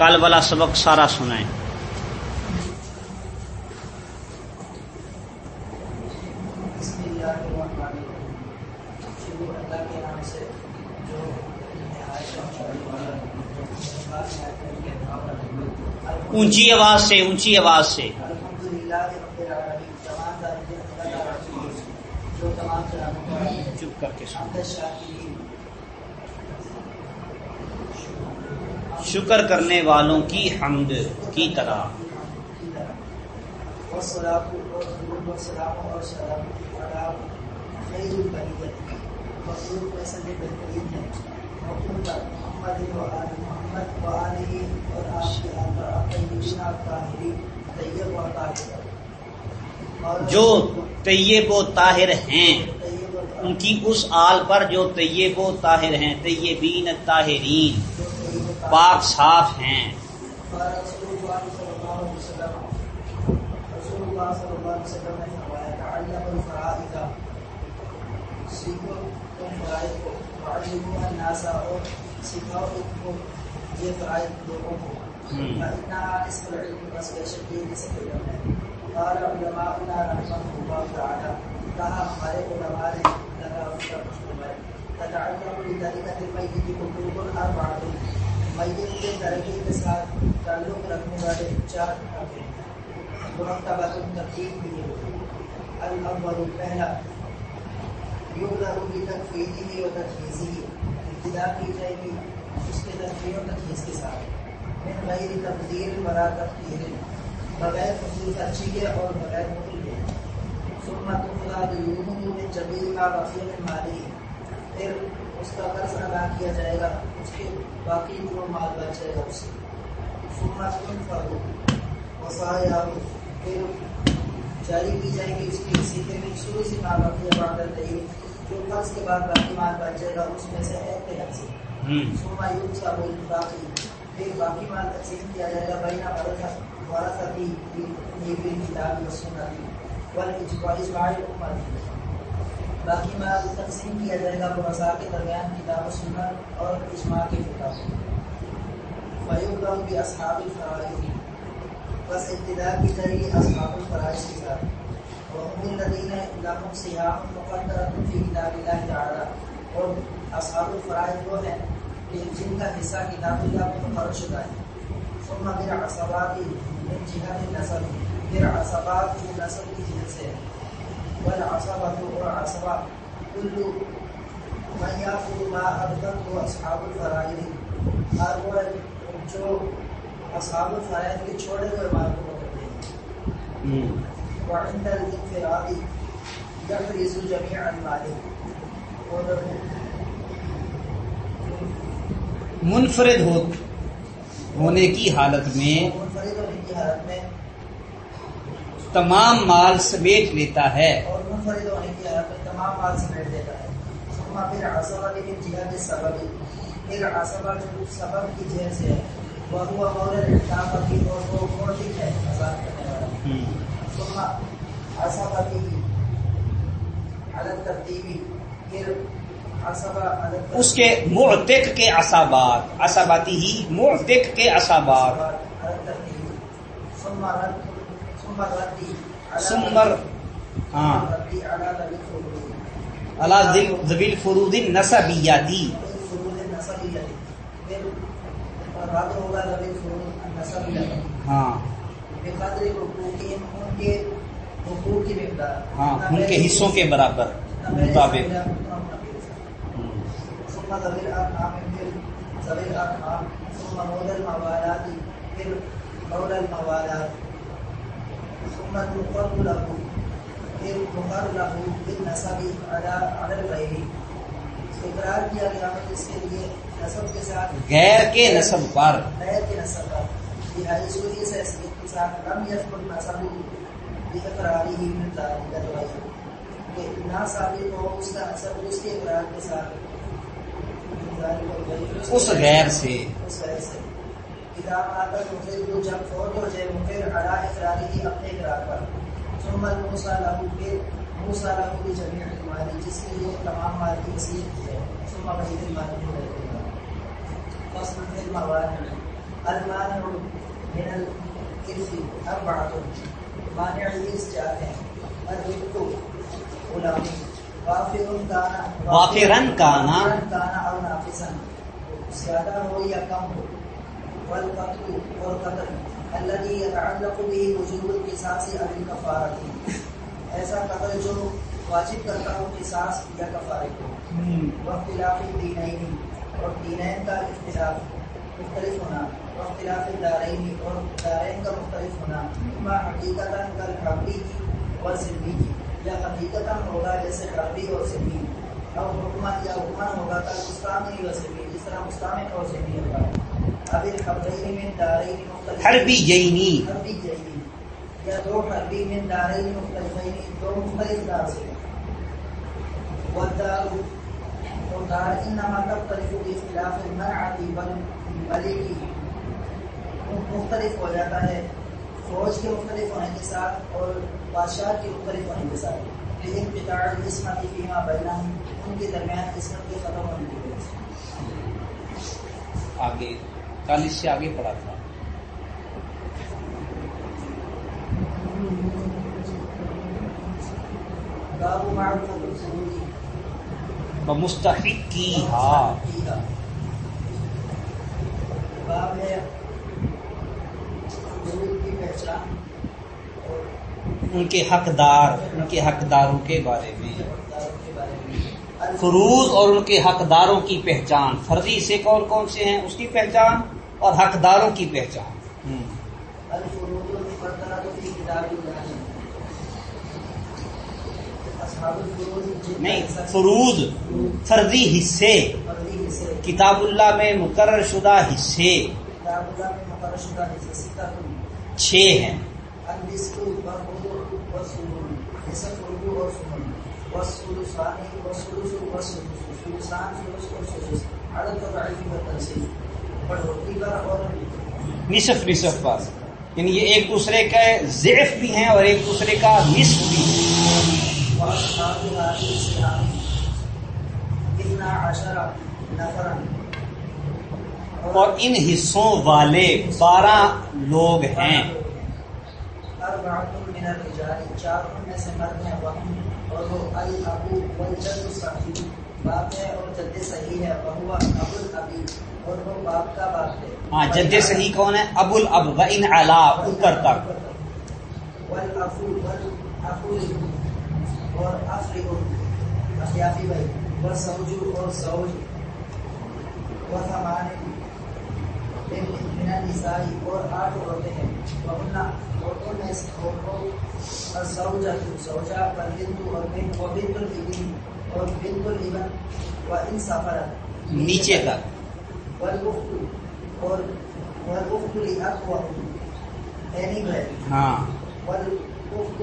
کل والا سبق سارا سنائیں۔ اونچی آواز سے اونچی آواز سے الحمدللہ رب العالمین تمام تعریفیں اللہ تعالیٰ کی ہیں، جو تمام جہانوں کا ہے۔ چپ کر کے سن حمد شاکرین شکر کرنے والوں کی حمد کی طرح والصلاة والسلام والسلام اور سلام علی خیر البریت مخلوق میں سب سے بہترین ہے مخلوق محمد و آل محمد و آلہ اور آپ کے آل پر آپ طیبین آپ طاہرین طیب و طاہر اور جو طیب و طاہر ہیں ان کی اس آل پر جو طیب و طاہر ہیں طیبین طاہرین۔ طاہر پاک صاف ہیں کہا ہمارے علماء نے لگا ان کا مشکل ہے تتعلق بطریقة المیت قلوب الاربعہ میت کے درجے کے ساتھ تعلق رکھنے والے چار ہیں۔ مرتبہ ترتیب بھی ہے الاول، پہلا یبدأ بتکفینه و تجهیزه ابتدا کی جائے گی اس کے تکفین و تجہیز کے ساتھ۔ من غیر تبدیل ولا تفکیر بغیر فضول خرچی کے اور بغیر مطلب کے۔ ثم تقضى ديونه من جميع ما بقي من ماله پھر اس کا قرض ادا کیا جائے گا اس کے باقی جو مال بچ جائے گا اس سے پھر جاری کی جائے گی اس کی اسی کے شروع سے مال بقی بعد نہیں۔ جو قرض کے بعد باقی مال بچ جائے گا اس میں سے ایک حق سے۔ ثم يوصى بالباقي پھر باقی مال تقسیم کیا جائے گا۔ ورثہ کی یہ بھی کتاب والاجماع باقی مال تقسیم کیا جائے گا ورثہ کے درمیان کتاب و سنت اور اجماع کے کتاب۔ فیبدأ باصحاب الفرائض بس ابتدا کی جائے گی اصحاب الفرائض کے ساتھ۔ وهم الذين لهم صيام مقدرة في كتاب الله تعالى اور اصحاب الفرائض وہ ہیں کہ جن کا حصہ کتاب اللہ میں مقرر شدہ ہے۔ ثم پھر عصبات من جہت نسل۔ پھر عصبات جو نسل کی جہت سے۔ ہے والعصبات اور عصبہ کل من یاخذ ما ابدت اصحاب الفرائض. ہر وہ جو اصحاب الفرائض کے چھوڑے ہوئے مال کو پکڑتے ہیں ہم۔ وعند الانفراد يفرز جميع المال اور منفرد ہو ہونے کی حالت میں منفرد ہونے کی حالت میں تمام مال سمیٹ لیتا ہے۔ اور منفرد ہونے کی حالت میں تمام مال سمیٹ دیتا ہے۔ ثم پھر عصبہ لیکن جہاد سبب پھر عصبہ جو سبب کی جہت سے ہے وہ ہوا مولا احتاف کی اور وہ موٹی ہے آزاد کرنے والا ہم۔ ثم عصبہ کی عدد ترتیبی پھر عصبہ عدد اس کے معتق کے عصابات عصاباتی ہی معتق کے عصابات سمر ہاں۔ اللہ ذبیل فرود نصبیاتی ہاں۔ ہاں ان کے حصوں کے برابر مطابق۔ پھر ثم تقر له پھر مقر له بالنسب على على الغير اقرار کیا گیا اس کے لیے نسب کے ساتھ غیر کے نصب پر۔ غیر کے نسب پر دہائی سوری سے حیثیت کے ساتھ لم یثبت نسب باقراری ہی من ذلك الغير کہ نہ ثابت ہو اس کا نسب اس کے اقرار کے ساتھ اس غیر سے۔ اس غیر سے کتاب آتا مفید کو جب فوت ہو جائے مفید علا اقراری ہی اپنے اقرار پر۔ ثم موسیٰ لہو پھر موسیٰ لہو کی جميع المالی جس کے لیے تمام مال کی وسیع کی ہے۔ ثم بہید المالی ہو رہے گا فصل فی المواد المانع من الإرث۔ أربعة مانع الإرث چار ہیں الرفق غلامی وافر كان وافراً كان. وافراً كان أو ناقصا زیادہ ہو یا کم ہو۔ والقتل اور قتل الذي يتعلق به وجوب القصاص أو الكفارة. ایسا قتل جو واجب کرتا ہو قصاص یا کفارے کو۔ واختلاف الدینین اور دینین کا اختلاف مختلف ہونا واختلاف الدارین اور دارین کا مختلف ہونا اما حقیقت کل حربی کی اور ذمی کی۔ یا حقیقت ہوگا جیسے حربی اور ذمی اور حکمت یا حکمن ہوگا کل مستعمل و ذمی جس طرح مستعمل اور ذمی ہوگا۔ حربی جینی حربی جینی یا دو حربی من دارین مختلفین دو مختلف دار سے والدار والدار انما تختلف باختلاف المنعة والملك مختلف ہو جاتا ہے فوج کے مختلف ہونے کے ساتھ اور بادشاہ کے مختلف ہونے کے ساتھ. لیکن قطار قسمت فیما بینا ان کے درمیان قسمت کے ختم ہونے کی وجہ سے۔ آگے چالیس سے آگے پڑا تھا۔ مستحق کی ہاں ان کے حقدار ان کے حقداروں کے بارے میں۔ فروض اور ان کے حقداروں کی پہچان۔ فرضی سے کون کون سے ہیں؟ اس کی پہچان؟ اور حقداروں کی پہچان۔ نہیں فروض فرضی حصے۔ کتاب اللہ میں مقرر شدہ حصے۔ چھ ہیں۔ عدد و نصف نصف پر یعنی یہ ایک دوسرے کا ضعف بھی ہیں اور ایک دوسرے کا نصف بھی ہے اور ان حصوں والے بارہ لوگ ہیں۔ چار سے مرد ہیں اور وہ ہاں جد صحیح کون ہے؟ ابو الاب و ان علا اوپر تک۔ اور افری اخیافی بھائی والسوج اور سوج وثمان من النساء اور آٹھ عورتیں ہیں۔ وہن عورتوں میں سے عورتوں الزوجہ زوجہ والبنت اور بنت وبنت الابن اور بنت الابن سفرت نیچے تک والاخت اور والاخت بہن ہاں۔ والاخت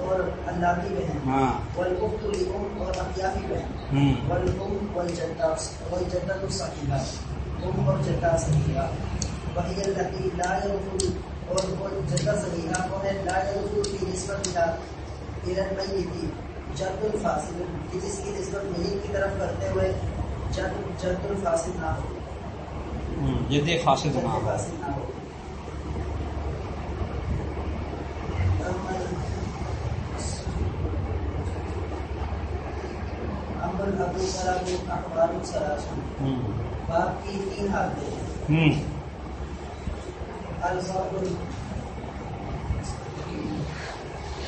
اور اللہ کی بہن ہاں والاخت اور اخیافی بہن والام والجدہ والجدہ ام اور جدہ صحیحہ وہی التي لا يدخل اور وہ جدہ ہے لا يدخل في نسبت الى الى جد الفاصل کہ جس کی نسبت میت کی طرف کرتے ہوئے جد جد الفاصل نہ ہو۔ جد جد نہ ہو۔ امر ابو ہوں، باپ کی تین حالتیں۔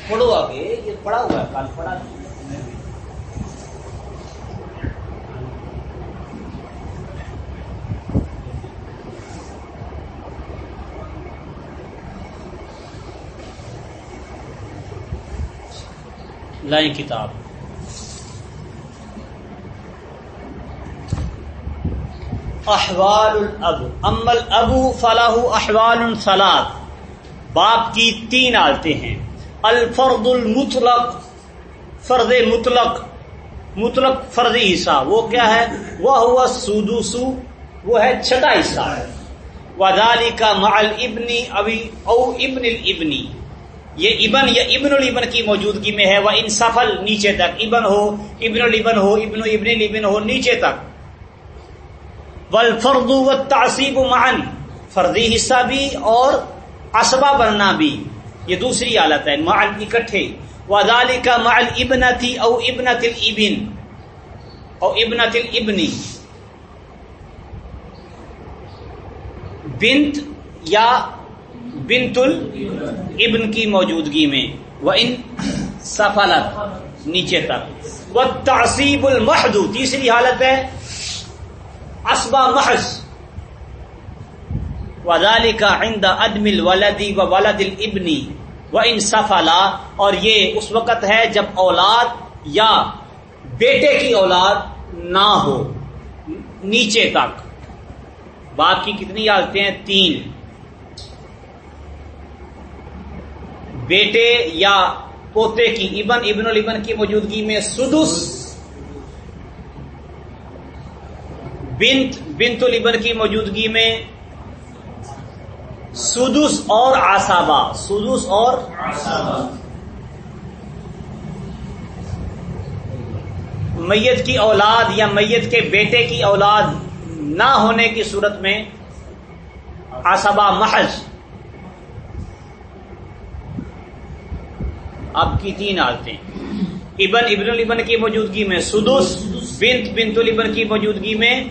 پڑھو آگے یہ پڑھا ہوا ہے، کل پڑھا لائیں کتاب۔ احوال الاب، اما الابو فلاح احوال ثلاث باپ کی تین آلتے ہیں۔ الفرد المطلق فرد مطلق مطلق فردی حصہ وہ کیا ہے؟ وہ ہوا سودوسو وہ ہے چھٹا حصہ وزالی کا مال ابنی ابی او ابن الابنی یہ ابن یا ابن الابن کی موجودگی میں ہے۔ وہ ان سفل، نیچے تک۔ ابن ہو، ابن الابن ہو، ابن ابن الابن ہو، نیچے تک۔ والفرد والتعصیب معن فردی حصہ بھی اور اسبا بننا بھی۔ یہ دوسری حالت ہے معن اکٹھے۔ وذالک مع الابنتی او ابنت الابن او ابنت الابنی بنت یا بنت الابن کی موجودگی میں۔ وہ ان سفلت، نیچے تک۔ وہ تعصیب المحدو تیسری حالت ہے اسبا محض۔ وزال کا عند عدم الولدی و ولد الابنی و ان سفلا اور یہ اس وقت ہے جب اولاد یا بیٹے کی اولاد نہ ہو، نیچے تک۔ باقی کتنی حالتیں ہیں؟ تین۔ بیٹے یا پوتے کی ابن ابن البن کی موجودگی میں سدس۔ بنت بنت البن کی موجودگی میں سدس اور آسابا سدس اور میت کی اولاد یا میت کے بیٹے کی اولاد نہ ہونے کی صورت میں آسبا محض۔ اب کی تین حالتیں ابن ابن البن کی موجودگی میں سدس، بنت بنت البن کی موجودگی میں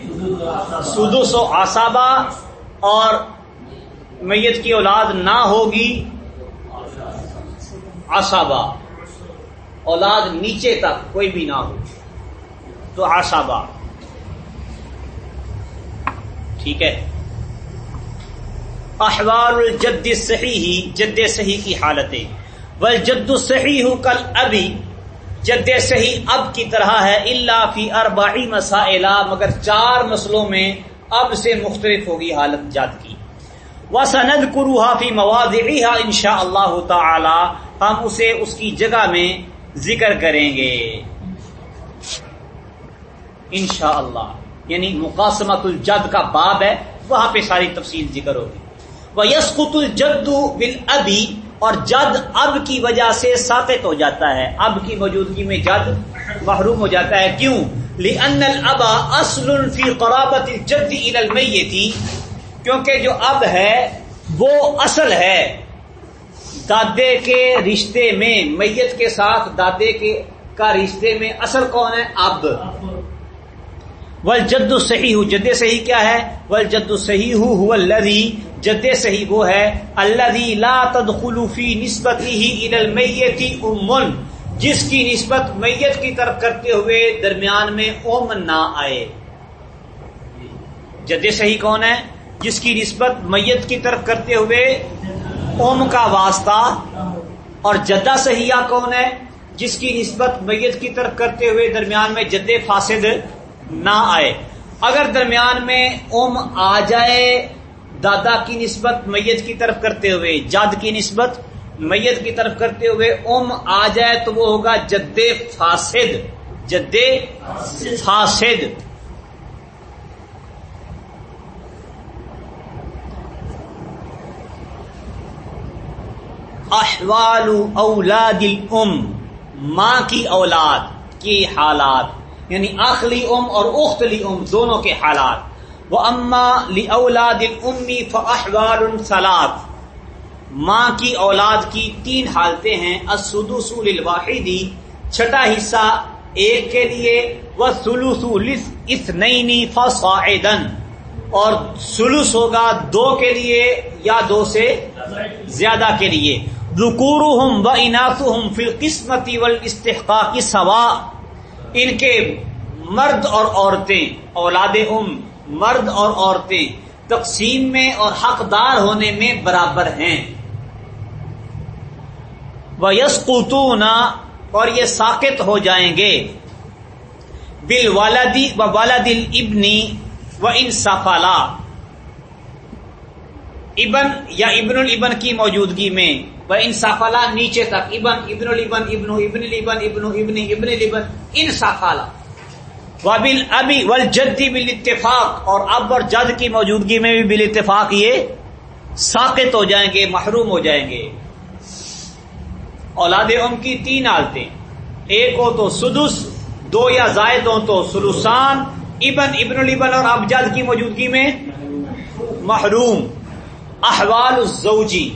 سدس و آسابا اور میت کی اولاد نہ ہوگی آسابا اولاد نیچے تک کوئی بھی نہ ہو، تو آسابا ٹھیک ہے۔ احوال الجد صحیح جد صحیح کی حالتیں۔ بل جد صحیح ہو کل ابھی جد صحیح اب کی طرح ہے اللہ فی اربعی مسائلہ مگر چار مسئلوں میں اب سے مختلف ہوگی حالت جات کی۔ وہ سند کروہا فی مواد ان شاء اللہ تعالی، ہم اسے اس کی جگہ میں ذکر کریں گے۔ انشاء اللہ یعنی مقاسمت الجد کا باب ہے، وہاں پہ ساری تفصیل ذکر ہوگی۔ وہ یسکت الجد بل اور جد اب کی وجہ سے ساقت ہو جاتا ہے۔ اب کی موجودگی میں جد محروم ہو جاتا ہے۔ کیوں؟ لأن الابا اصل فی قرابت الجد الى المیتی کیونکہ جو اب ہے وہ اصل ہے۔ دادے کے رشتے میں، میت کے ساتھ دادے کے، کا رشتے میں اصل کون ہے؟ اب۔ ول جد صحیح ہو جد صحیح کیا ہے؟ ول جد صحیح ہو الذی، جد صحیح وہ ہے۔ الذی لا تدخل فی نسبته الى المیت ام۔ جس کی نسبت میت کی طرف کرتے ہوئے درمیان میں اوم نہ آئے۔ جد صحیح کون ہے؟ جس کی نسبت میت کی طرف کرتے ہوئے اوم کا واسطہ اور جدہ صحیحہ کون ہے؟ جس کی نسبت میت کی طرف کرتے ہوئے درمیان میں جد فاسد نہ آئے۔ اگر درمیان میں اوم آ جائے، دادا کی نسبت میت کی طرف کرتے ہوئے، جد کی نسبت میت کی طرف کرتے ہوئے اوم آ جائے تو وہ ہوگا جد فاسد۔ جد فاسد۔ احوال اولاد الام، ماں کی اولاد، کی حالات یعنی آخلی ام اور اختلی ام، دونوں کے حالات۔ وہ اما لی اولاد امی فاحوال سلاد ماں کی اولاد کی تین حالتیں ہیں اسدوسول الواحدی چھٹا حصہ ایک کے لیے وہ سلوسول اس نئی فصاعدن اور سلوس ہوگا دو کے لیے یا دو سے زیادہ کے لیے۔ ذکورہم و اناسہم فی القسمتی والاستحقاق سوا۔ ان کے مرد اور عورتیں اولاد ام مرد اور عورتیں، تقسیم میں اور حقدار ہونے میں برابر ہیں۔ وہ یس اور یہ ساکت ہو جائیں گے۔ بل والدی و والدل ابنی و ان ابن یا ابن البن کی موجودگی میں وہ انصافالا نیچے تک ابن ابن البن ابن ابن البن ابن ابن ابن البن انصافالا وبل ابی ول جدی بال اتفاق اور اب اور جد کی موجودگی میں بھی بال اتفاق یہ ساقت ہو جائیں گے، محروم ہو جائیں گے. اولاد ام کی تین حالتیں ایک ہو تو سدس، دو یا زائد ہو تو سلوسان. ابن ابن الابن اور ابجد کی موجودگی میں محروم. احوال الزوجی.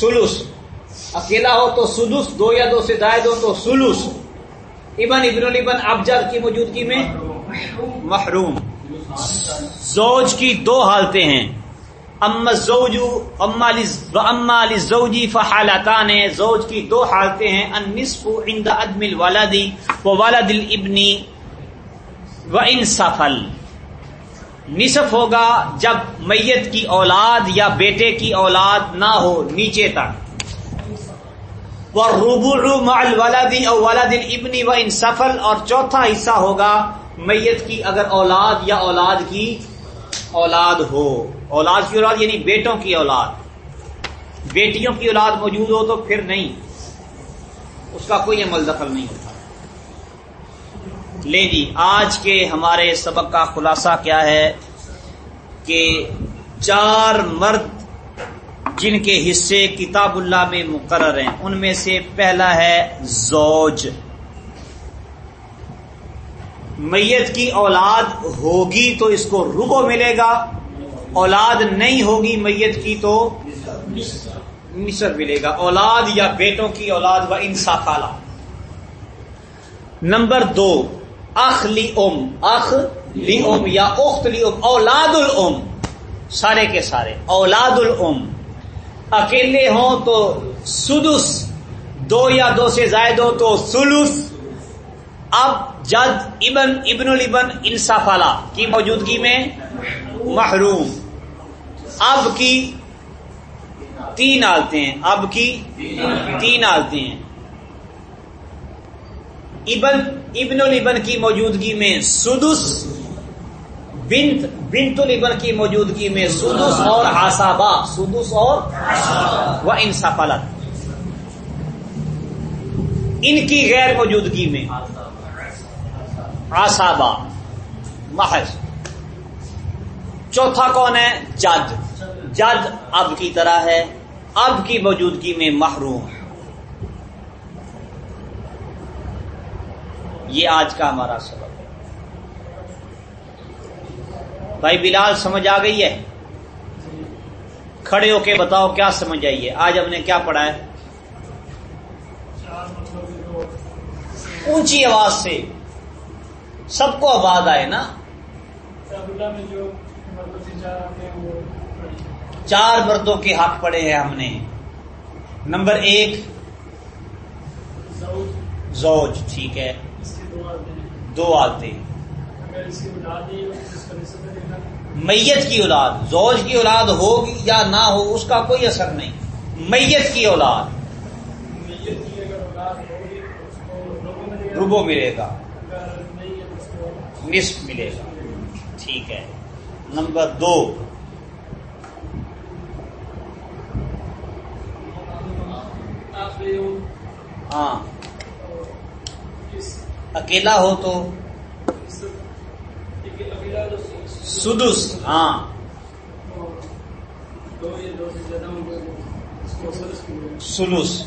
سلوس۔ اکیلا ہو تو سلوس، دو یا دو سے زائد ہو تو سلوس۔ ابن ابن الابن ابجد کی موجودگی میں؟ محروم۔ زوج کی دو حالتیں ہیں۔ اما زوج اما زوجی فحالتان۔ زوج کی دو حالتیں ہیں۔ النصف عند عدم الولد و ولد الابن و ان سفل۔ نصف ہوگا جب میت کی اولاد یا بیٹے کی اولاد نہ ہو نیچے تک۔ وہ روبو الولد او ولد الابن و ان سفل اور چوتھا حصہ ہوگا میت کی اگر اولاد یا اولاد کی اولاد ہو۔ اولاد کی اولاد یعنی بیٹوں کی اولاد۔ بیٹیوں کی اولاد موجود ہو تو پھر نہیں۔ اس کا کوئی عمل دخل نہیں۔ ہوتا لے جی آج کے ہمارے سبق کا خلاصہ کیا ہے کہ چار مرد جن کے حصے کتاب اللہ میں مقرر ہیں، ان میں سے پہلا ہے زوج۔ میت کی اولاد ہوگی تو اس کو ربو ملے گا، اولاد نہیں ہوگی میت کی تو نصر ملے گا۔ اولاد یا بیٹوں کی اولاد و انصاف نمبر دو اخ لی ام اخ لی ام یا اخت لی ام اولاد الام سارے کے سارے اولاد الام اکیلے ہوں تو سدس، دو یا دو سے زائد ہو تو سلس۔ اب جد ابن ابن البن انصاف کی موجودگی میں محروم۔ اب کی تین آلتے ہیں اب کی تین آلتے ہیں ابن ابن البن کی موجودگی میں سدس، بنت بنت البن کی موجودگی میں سدس اور آسابا سدس اور وہ انسفلت ان کی غیر موجودگی میں آسابا محض. چوتھا کون ہے؟ جد. جد اب کی طرح ہے. اب کی موجودگی میں محروم. یہ آج کا ہمارا سبق ہے۔ بھائی بلال، سمجھ آ گئی ہے؟ کھڑے ہو کے بتاؤ، کیا سمجھ آئیے آج ہم نے کیا پڑھا ہے؟ اونچی آواز سے۔ سب کو آواز آئے نا؟ چار مردوں کے حق پڑے ہیں ہم نے۔ نمبر ایک زوج، ٹھیک ہے۔ دو آتے میت کی اولاد، زوج کی اولاد ہوگی یا نہ ہو، اس کا کوئی اثر نہیں۔ میت کی اولاد۔ روبو ملے گا۔ نصف ملے گا۔ ٹھیک ہے۔ نمبر دو۔ ہاں۔ اکیلا ہو تو سدس ہاں۔ سلوس۔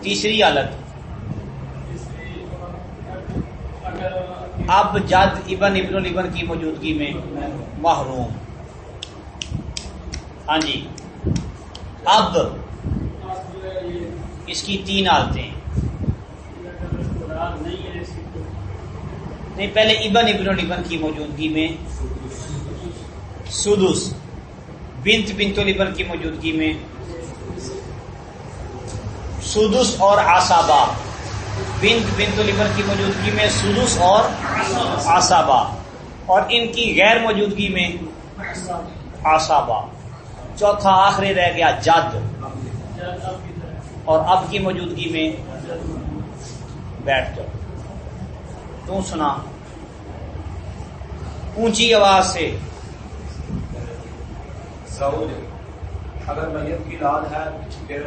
تیسری حالت۔ اب جد ابن ابن البن کی موجودگی میں محروم۔ ہاں جی۔ اب اس کی تین حالتیں۔ نہیں پہلے ابن ابن البن کی موجودگی میں۔ سدس۔ بنت بنت البن کی موجودگی میں۔ سدس اور آسابا۔ بنت بنت البن کی موجودگی میں سدس اور آسابا۔ اور ان کی غیر موجودگی میں آسابا۔ چوتھا، آخری رہ گیا جد۔ اور اب کی موجودگی میں بیٹھ جاؤ۔ تو سنا؟ اونچی آواز سے۔ اگر میت کی لاد ہے پھر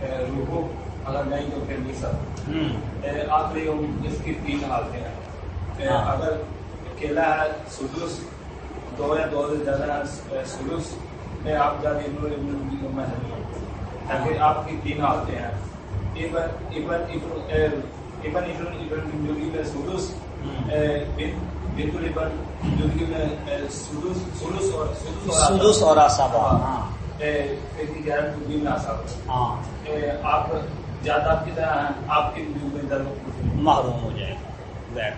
روحو اگر نہیں تو پھر نہیں آخری اس کی تین حالتیں ہیں۔ ہاں۔ اگر اکیلا ہے سلوس دو یا دو سے زیادہ ہے سلوس میں آپ جاتے میں تاکہ آپ کی تین حالتیں ہیں۔ ابن ابن ابن ابن ابن ابن زندگی میں سدس بالکل ابن زندگی میں سدس سدس اور سدس اور آسابا ہاں آپ زیادہ آپ کی طرح ہیں آپ درد محروم ہو جائے گا بیٹھ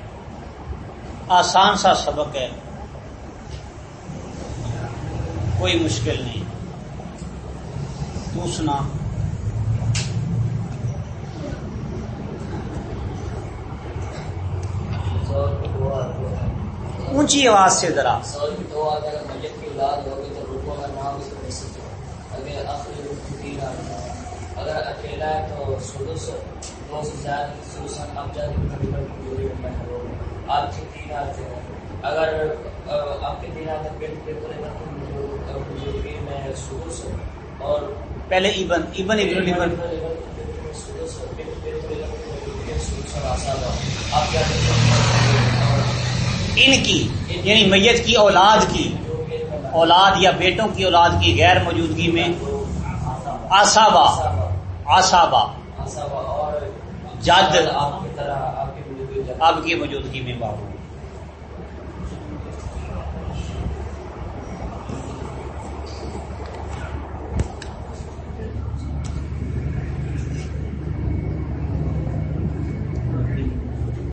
آسان سا سبق ہے کوئی مشکل نہیں تو سنا اونچی آواز سے ذرا سوال کی دو آتا اگر میت کی اولاد ہوگی تو رکو کا نام اس میں نصف ہے اگر آخری رکو تین آتا ہے۔ اگر اکیلا ہے تو سے آپ کے تین آتے ہیں۔ اگر آپ کے تین آتے ہیں پھر پھر پورے بزرگی میں سدس اور پہلے آسان آپ کیا ان کی یعنی میت کی، اولاد کی، اولاد یا بیٹوں کی اولاد کی غیر موجودگی میں آسابا آسابا، جد آپ کی موجودگی میں بابو